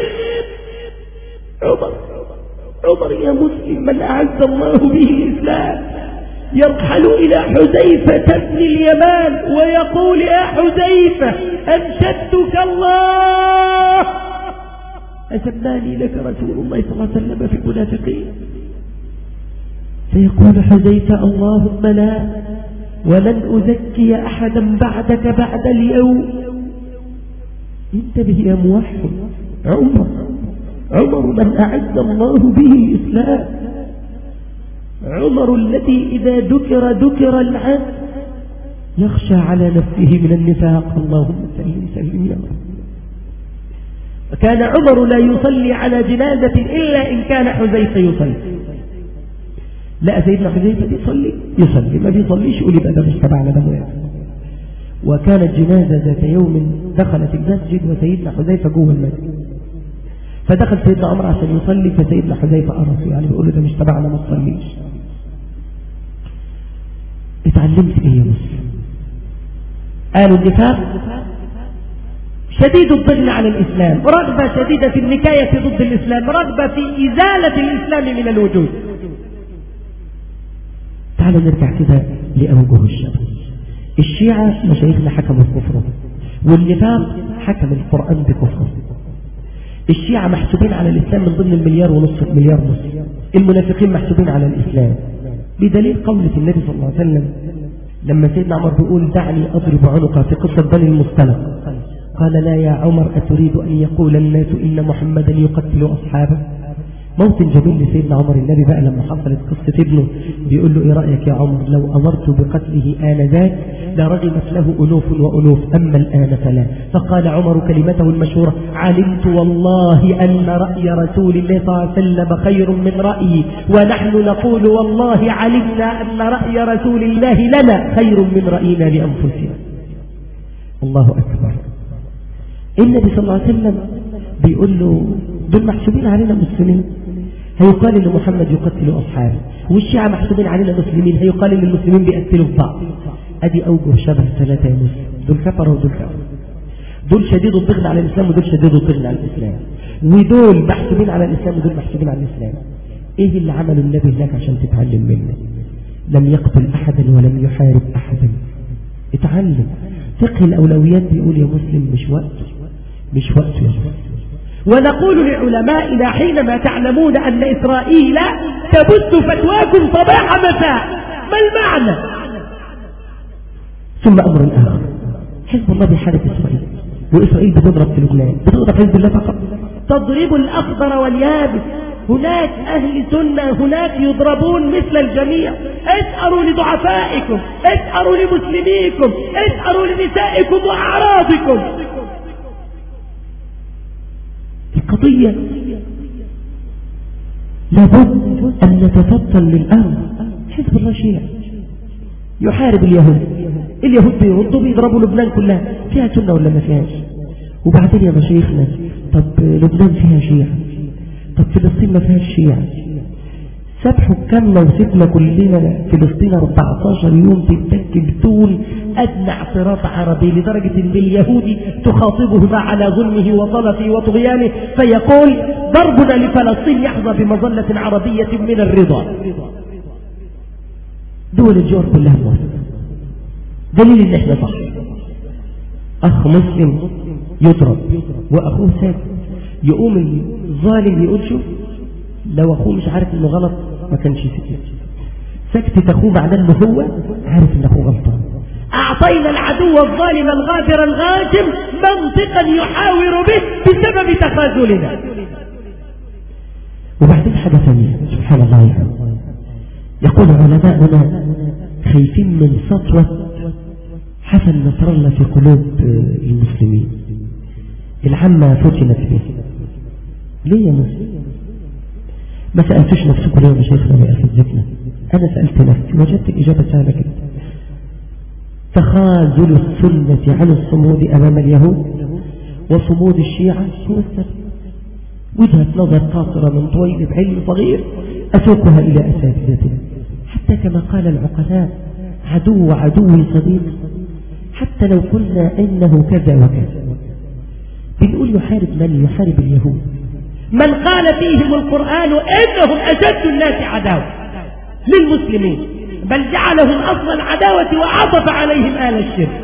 عمر عمر يا مسلم من أعز الله به الإسلام. يرحل إلى حذيفة بن اليمان ويقول يا حذيفة أنشدتك الله. أسماني لك رسول الله صلى الله عليه وسلم في المنافقين. فيقول حذيفة اللهم لا ولن أزكي أحدا بعدك بعد اليوم. انتبه يا موحد عمر. عمر من أعز الله به الإسلام عمر الذي إذا ذكر ذكر العز يخشى على نفسه من النفاق. اللهم سلم سلم يا رب. وكان عمر لا يصلي على جنازة إلا إن كان حذيفة يصلي. لا سيدنا حذيفة يصلي. يصلي. ما بيصليش يقول يبقى ده مش تبعنا ده وكانت جنازة ذات يوم دخلت المسجد وسيدنا حذيفة جوه المسجد. فدخل سيدنا عمر عشان يصلي فسيدنا حذيفة قرصه يعني بيقول له ده مش تبعنا ما تصليش. اتعلمت إيه يا مسلم؟ قالوا النفاق شديد الضغن على الإسلام رغبة شديدة في النكاية ضد الإسلام رغبة في إزالة الإسلام من الوجود. تعالوا نرجع كده لأوجه الشر الشيعة مشايخنا حكموا الكفر والنفاق حكم القرآن بكفره. الشيعة محسوبين على الإسلام من ضمن المليار ونصف مليار مسلم. المنافقين محسوبين على الإسلام. بدليل قولة النبي صلى الله عليه وسلم لما سيدنا عمر بيقول دعني أضرب عنقه في قصة بني المصطلق. قال لا يا عمر أتريد أن يقول الناس إن محمدا يقتل أصحابه؟ موطن جميل لسيدنا عمر النبي بقى لما حصلت قصة ابنه بيقول له إيه رأيك يا عمر؟ لو أمرت بقتله آنذاك لرغمت له ألوف وألوف أما الآن فلا. فقال عمر كلمته المشهورة علمت والله أن رأي رسول الله صلى الله عليه وسلم خير من رأيي ونحن نقول والله علمنا أن رأي رسول الله لنا خير من رأينا لأنفسنا. الله أكبر. النبي صلى الله عليه وسلم بيقول له دول محسوبين علينا مسلمين. هيقال إن محمد يقتل أصحابه. والشيعة محسوبين علينا مسلمين هيقال إن المسلمين بيقتلوا بعض ادي أوجه شبه ثلاثة يا مسلم. دول كفروا ودول كفروا دول شديد الضغط على الإسلام ودول شديد الضغط على الإسلام. ودول محسوبين على الإسلام ودول محسوبين على الإسلام. إيه اللي عمله النبي هناك عشان تتعلم منه؟ لم يقتل أحدا ولم يحارب أحدا. اتعلم. فقه الأولويات بيقول يا مسلم مش وقته. مش وقته يا مسلم. ونقول لعلمائنا حينما تعلمون أن إسرائيل تبث فتواكم صباح مساء ما المعنى؟ ثم أمر آخر حزب الله بيحارب إسرائيل وإسرائيل بتضرب في لبنان بتضرب حزب الله فقط. تضرب الأخضر واليابس هناك أهل سنة هناك يضربون مثل الجميع. اسألوا لضعفائكم اسألوا لمسلميكم اسألوا لنسائكم وأعراضكم القضية لابد أن نتفضل للأمر. حزب الله شيعي يحارب اليهود. اليهود بيردوا بيضربوا لبنان كلها. فيها سنة ولا ما فيهاش؟ وبعدين يا مشايخنا طب لبنان فيها شيعة. طب فلسطين ما فيهاش شيعة. سبحوا كم لو كلنا فلسطين 14 يوم تتك بدون أدنى اعتراض عربي لدرجة أن اليهودي تخاطبه على ظلمه وطلفه وطغيانه فيقول ضربنا لفلسطين يحظى بمظلة عربية من الرضا. دول الجور كلها موافقة دليل إن إحنا صح. أخ مسلم يضرب وأخوه ساكت. يقوم الظالم يقول شوف لو أخوه مش عارف إنه غلط ما كانش سكت سكتة اخوه بعد انه هو عارف اخوه غلطان. أعطينا العدو الظالم الغافر الغاشم منطقا يحاور به بسبب تخاذلنا. وبعدين حاجة ثانية سبحان الله. يعني. يقول علماؤنا خايفين من سطوة حسن نصر الله في قلوب المسلمين. العامة فتنت به. ليه يا مسلم؟ ما سألتوش نفسكم ليه يا شيخنا يا أخي الزكنا أنا سألت نفسي وجدت الإجابة سهلة جدا تخاذل السنة عن الصمود أمام اليهود وصمود الشيعة؟ هو السبب وجهة نظر قاصرة من طويل بعلم صغير أسوقها إلى أساتذتنا حتى كما قال العقلاء عدو عدو صديق. حتى لو قلنا إنه كذا وكذا. بنقول يحارب من؟ يحارب اليهود. من قال فيهم القرآن إنهم أشد الناس عداوة للمسلمين بل جعلهم أصل العداوة وعطف عليهم آل الشرك.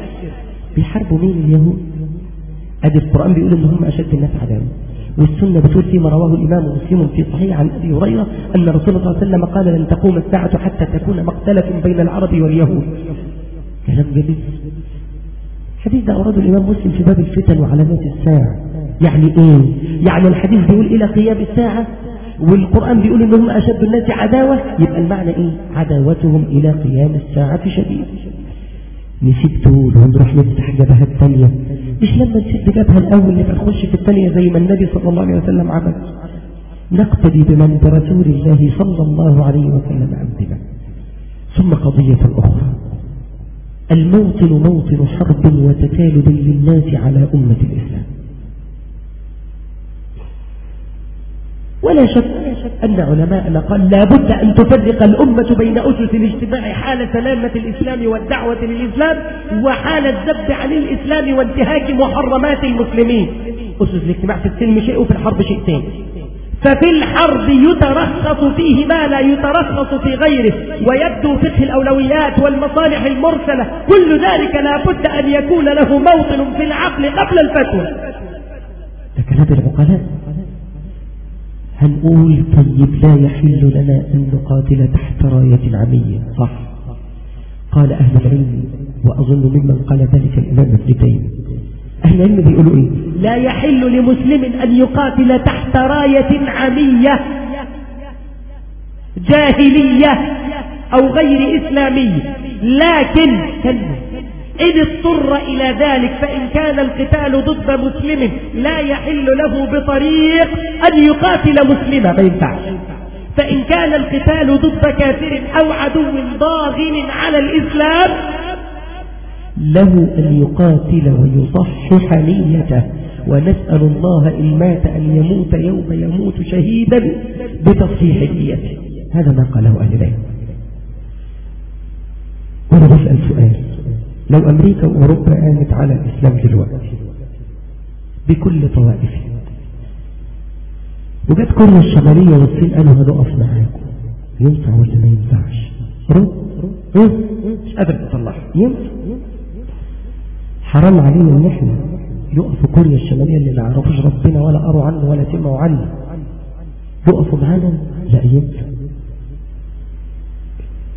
بيحاربوا مين اليهود؟ أدي القرآن بيقول إنهم أشد الناس عداوة. والسنة بتقول فيما رواه الإمام مسلم في صحيح عن أبي هريرة أن رسول الله صلى الله عليه وسلم قال لن تقوم الساعة حتى تكون مقتلة بين العرب واليهود. كلام جميل. حديث ده أورده الإمام مسلم في باب الفتن وعلامات الساعة. يعني إيه؟ يعني الحديث بيقول إلى قيام الساعة والقرآن بيقول إنهم أشد الناس عداوة يبقى المعنى إيه؟ عداوتهم إلى قيام الساعة شديد. نسيب تقول ونروح نفتح جبهة الثانية. مش لما نسيب جبهة الأول نبقى نخش في الثانية زي ما النبي صلى الله عليه وسلم عمل. نقتدي بمن برسول الله صلى الله عليه وسلم عبدنا ثم قضية أخرى. الموطن موطن حرب وتكالب للناس على أمة الإسلام. ولا شك أن علماءنا قال لا بد أن تفرق الأمة بين أسس الاجتماع حال سلامة الإسلام والدعوة للإسلام وحال الذب عن الإسلام وانتهاك محرمات المسلمين. أسس الاجتماع في السلم شيء وفي الحرب شيء ثاني. ففي الحرب يترخص فيه ما لا يترخص في غيره ويبدو فقه الأولويات والمصالح المرسلة كل ذلك لا بد أن يكون له موطن في العقل قبل الفتوى ده كلام العقلاء هنقول طيب لا يحل لنا أن نقاتل تحت راية عمية صح. قال أهل العلم وأظن ممن قال ذلك الإمام ابن تيمية. أهل العلم بيقولوا إيه؟ لا يحل لمسلم أن يقاتل تحت راية عمية جاهلية أو غير إسلامية. لكن إن اضطر إلى ذلك فإن كان القتال ضد مسلم لا يحل له بطريق أن يقاتل مسلما. ما ينفعش فإن كان القتال ضد كافر أو عدو ضاغن على الإسلام له أن يقاتل ويصحح نيته. ونسأل الله إن مات أن يموت يوم يموت شهيدا بتصحيح نيته. هذا ما قاله أهل العلم. وأنا بسأل سؤال. لو أمريكا وأوروبا قامت على الإسلام دلوقتي بكل طوائفه وجت كوريا الشمالية والصين قالوا هنقف معاكم. ينفع ولا ما ينفعش؟ رد رد مش قادر تطلع ينفع. حرام علينا إن إحنا يقفوا كوريا الشمالية اللي ما يعرفوش ربنا ولا قروا عنه ولا سمعوا عنه. يقفوا معانا لا ينفع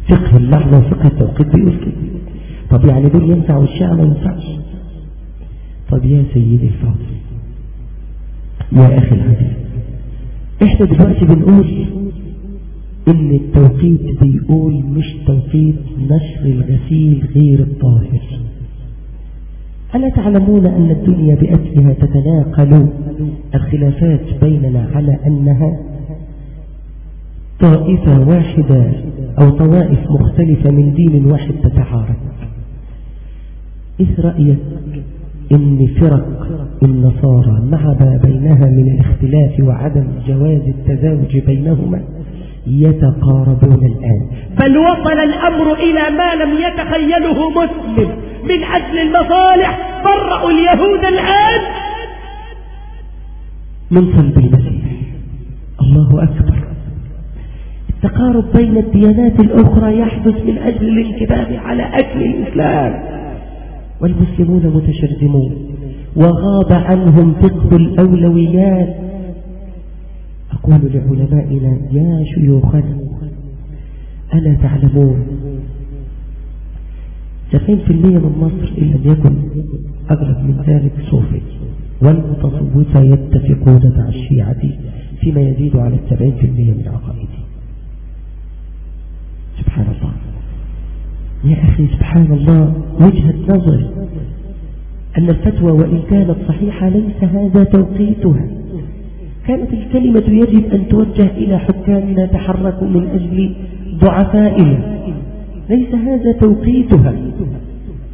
فقه اللحظة وفقه التوقيت بيقول كده. طب يعني دول ينفع والشيعة ما ينفعش؟ طب يا سيدي الفاضل يا أخي العزيز إحنا دلوقتي بنقول إن التوقيت بيقول مش توقيت نشر الغسيل غير الطاهر. ألا تعلمون أن الدنيا بأسرها تتناقل؟ الخلافات بيننا على أنها طائفة واحدة أو طوائف مختلفة من دين واحد تتعارض إيه رأيك إن فرق النصارى مع ما بينها من الاختلاف وعدم جواز التزاوج بينهما يتقاربون الآن. بل وصل الأمر إلى ما لم يتخيله مسلم. من أجل المصالح برأوا اليهود الآن من صلب المسيح. الله أكبر. التقارب بين الديانات الأخرى يحدث من أجل الانكباب على أكل الإسلام. والمسلمون متشرذمون وغاب عنهم فقه الأولويات. أقول لعلمائنا يا شيوخنا ألا تعلمون؟ سبعين في المية من مصر إن لم يكن أغلب من ذلك صوفي والمتصوفة يتفقون مع الشيعة فيما يزيد على السبعين في المية من عقائدهم سبحان الله. يا أخي سبحان الله وجهة نظر أن الفتوى وإن كانت صحيحة ليس هذا توقيتها. كانت الكلمة يجب أن توجه إلى حكامنا تحركوا من أجل ضعفائنا ليس هذا توقيتها.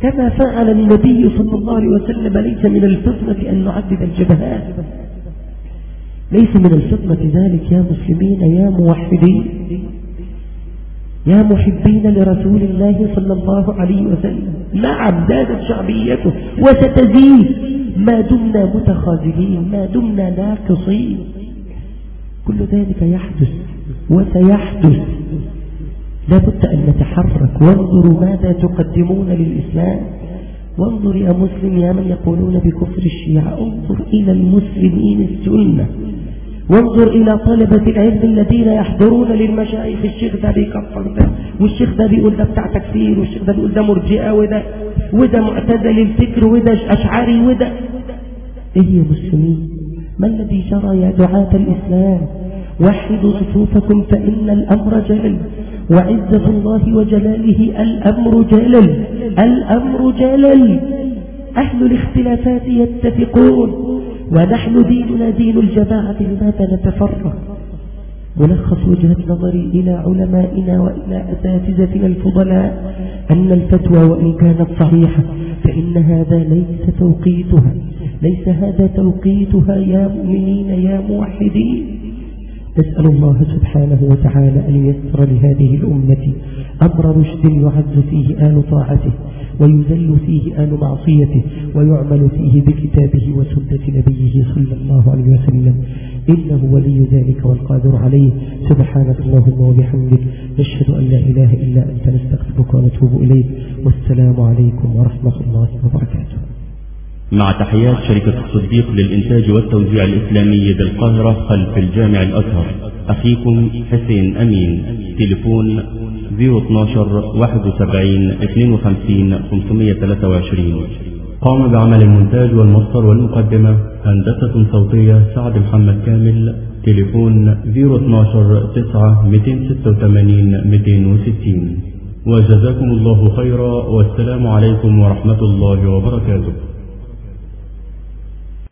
كما فعل النبي صلى الله عليه وسلم ليس من الفطنة أن نعذب الجبهات. ليس من الفطنة ذلك يا مسلمين يا موحدين. يا محبين لرسول الله صلى الله عليه وسلم. نعم زادت شعبيته وستزيد. ما دمنا متخاذلين ما دمنا ناقصين. كل ذلك يحدث وسيحدث. لا بد أن نتحرك. وانظروا ماذا تقدمون للإسلام. وانظر يا مسلم يا من يقولون بكفر الشيعة. انظر إلى المسلمين السنة. وانظر إلى طلبة العلم الذين يحضرون للمشايخ. الشيخ ده بيكفر ده والشيخ ده بيقول ده بتاع تكفير والشيخ ده بيقول ده مرجئة وده وده معتزل الفكر وده أشعري وده إيه يا مسلمين؟ ما الذي جرى يا دعاة الإسلام؟ وحدوا صفوفكم فإن الأمر جلل وعزة الله وجلاله الأمر جلل الأمر جلل. أهل الاختلافات يتفقون. ونحن ديننا دين الجماعة لماذا نتفرق ملخص وجهة نظري إلى علمائنا وإلى أساتذتنا الفضلاء أن الفتوى وإن كانت صحيحة فإن هذا ليس توقيتها. ليس هذا توقيتها يا مؤمنين يا موحدين. نسأل الله سبحانه وتعالى أن يسر لهذه الأمة أمر رشد يعز فيه آل طاعته ويذل فيه آل معصيته ويعمل فيه بكتابه وسنة نبيه صلى الله عليه وسلم. إنه ولي ذلك والقادر عليه. سبحانك اللهم وبحمدك. نشهد أن لا إله إلا أنت. نستغفرك ونتوب إليك. والسلام عليكم ورحمة الله وبركاته. مع تحيات شركة الصديق للإنتاج والتوزيع الإسلامي بالقاهرة خلف الجامع الأزهر. أخيكم حسين أمين. تليفون 012 71 52 523 قام بعمل المونتاج والمصدر والمقدمة هندسة صوتية سعد محمد كامل. تليفون 012 9 286 260 وجزاكم الله خيرا والسلام عليكم ورحمة الله وبركاته.